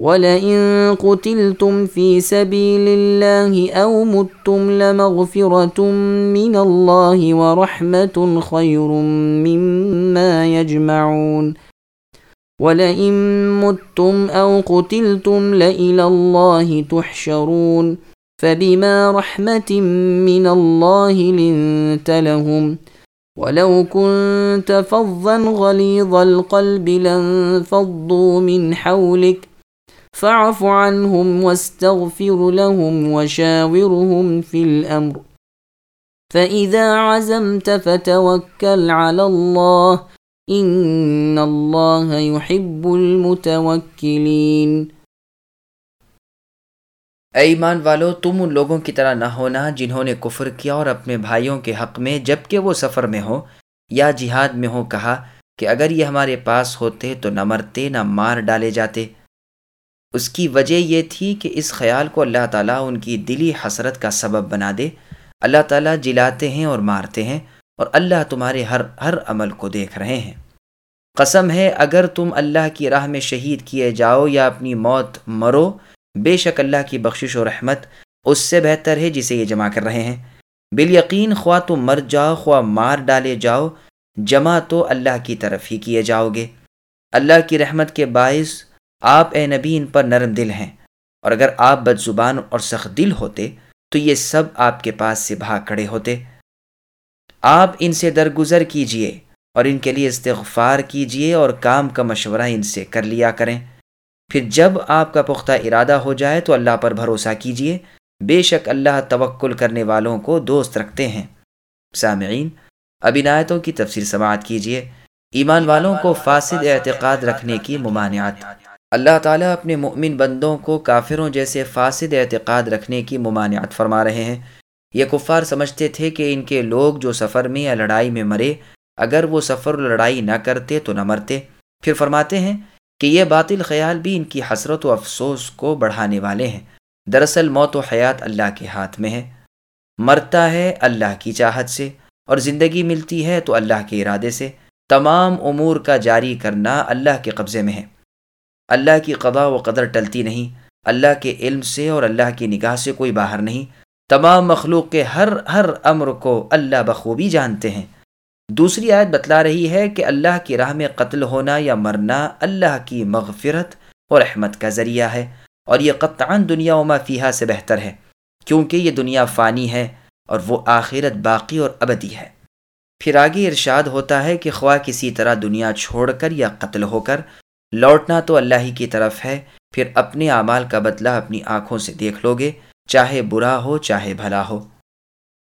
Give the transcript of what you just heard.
ولئن قتلتم في سبيل الله أو متم لمغفرة من الله ورحمة خير مما يجمعون ولئن متم أو قتلتم لإلى الله تحشرون فبما رحمة من الله لنت لهم ولو كنت فظا غليظ القلب لانفضوا من حولك فاعف عنهم واستغفر لهم وشاورهم في الأمر. فإذا عزمت فتوكل على الله. إن الله يحب المتوكلين. اے ایمان والو، تم ان لوگوں کی طرح نہ ہونا جنہوں نے کفر کیا اور اپنے بھائیوں کے حق میں جبکہ وہ سفر میں ہو یا جہاد میں ہو کہا کہ اگر یہ ہمارے پاس ہوتے تو نہ مرتے، نہ مار ڈالے جاتے۔ اس کی وجہ یہ تھی کہ اس خیال کو اللہ تعالیٰ ان کی دلی حسرت کا سبب بنا دے۔ اللہ تعالیٰ جلاتے ہیں اور مارتے ہیں اور اللہ تمہارے ہر ہر عمل کو دیکھ رہے ہیں۔ قسم ہے، اگر تم اللہ کی راہ میں شہید کیے جاؤ یا اپنی موت مرو، بے شک اللہ کی بخشش و رحمت اس سے بہتر ہے جسے یہ جمع کر رہے ہیں۔ بال یقین خواہ تم مر جاؤ، خواہ مار ڈالے جاؤ، جمع تو اللہ کی طرف ہی کیے جاؤ گے۔ اللہ کی رحمت کے باعث آپ اے نبی ان پر نرم دل ہیں۔ اور اگر آپ بد زبان اور سخت دل ہوتے، تو یہ سب آپ کے پاس سے بھاگ کھڑے ہوتے۔ آپ ان سے درگزر کیجیے اور ان کے لیے استغفار کیجیے اور کام کا مشورہ ان سے کر لیا کریں۔ پھر جب آپ کا پختہ ارادہ ہو جائے تو اللہ پر بھروسہ کیجیے۔ بے شک اللہ توکل کرنے والوں کو دوست رکھتے ہیں۔ سامعین، اب عنایتوں کی تفصیل سماعت کیجیے۔ ایمان والوں کو فاسد اعتقاد رکھنے کی ممانعت۔ اللہ تعالیٰ اپنے مؤمن بندوں کو کافروں جیسے فاسد اعتقاد رکھنے کی ممانعت فرما رہے ہیں۔ یہ کفار سمجھتے تھے کہ ان کے لوگ جو سفر میں یا لڑائی میں مرے، اگر وہ سفر لڑائی نہ کرتے تو نہ مرتے۔ پھر فرماتے ہیں کہ یہ باطل خیال بھی ان کی حسرت و افسوس کو بڑھانے والے ہیں۔ دراصل موت و حیات اللہ کے ہاتھ میں ہے۔ مرتا ہے اللہ کی چاہت سے اور زندگی ملتی ہے تو اللہ کے ارادے سے۔ تمام امور کا جاری کرنا اللہ کے قبضے میں ہے۔ اللہ کی قضا و قدر ٹلتی نہیں، اللہ کے علم سے اور اللہ کی نگاہ سے کوئی باہر نہیں۔ تمام مخلوق کے ہر ہر امر کو اللہ بخوبی جانتے ہیں۔ دوسری آیت بتلا رہی ہے کہ اللہ کی راہ میں قتل ہونا یا مرنا اللہ کی مغفرت اور رحمت کا ذریعہ ہے، اور یہ قطعاً دنیا و فیحہ سے بہتر ہے، کیونکہ یہ دنیا فانی ہے اور وہ آخرت باقی اور ابدی ہے۔ پھر آگے ارشاد ہوتا ہے کہ خواہ کسی طرح دنیا چھوڑ کر یا قتل ہو کر لوٹنا تو اللہ ہی کی طرف ہے، پھر اپنے اعمال کا بدلہ اپنی آنکھوں سے دیکھ لو گے، چاہے برا ہو، چاہے بھلا ہو۔